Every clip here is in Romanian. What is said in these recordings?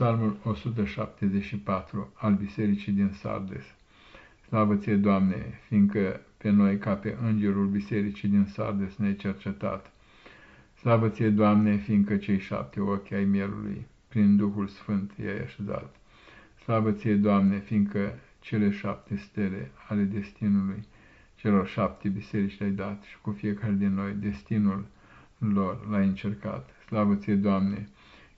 Psalmul 174 al Bisericii din Sardes. Slavă ție, Doamne, fiindcă pe noi, ca pe îngerul Bisericii din Sardes, ne-ai cercetat. Slavă ție, Doamne, fiindcă cei șapte ochi ai mielului, prin Duhul Sfânt i-ai așezat. Slavă ție, Doamne, fiindcă cele șapte stele ale destinului celor șapte biserici le-ai dat și cu fiecare din noi destinul lor l-ai încercat. Slavă ție, Doamne,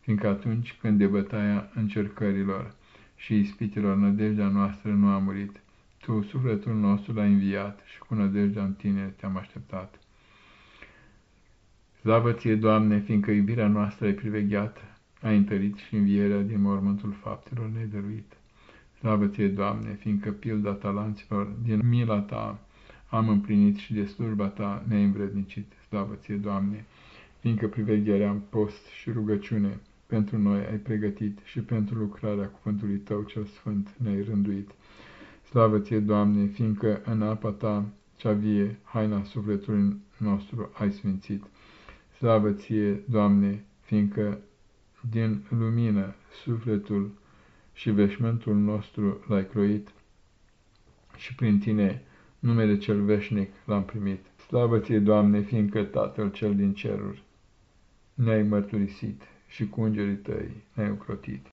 fiindcă atunci când de bătaia încercărilor și ispitilor nădejdea noastră nu a murit, Tu, sufletul nostru, l-ai înviat și cu nădejdea în Tine te-am așteptat. Slavă ție, Doamne, fiindcă iubirea noastră ai privegheat, ai întărit și învierea din mormântul faptelor nedăruit. Slavă ție, Doamne, fiindcă pilda talanților din mila Ta am împlinit și de slujba Ta ne-ai învrednicit. Slavă ție, Doamne, fiindcă privegherea în post și rugăciune pentru noi ai pregătit și pentru lucrarea cuvântului Tău cel Sfânt ne-ai rânduit. Slavă ție, Doamne, fiindcă în apa Ta cea vie, haina sufletului nostru ai sfințit. Slavă ție, Doamne, fiindcă din lumină sufletul și veșmântul nostru l-ai croit și prin Tine numele cel veșnic l-am primit. Slavă ție, Doamne, fiindcă Tatăl cel din ceruri ne-ai mărturisit și cu îngerii tăi ne-ai ocrotit.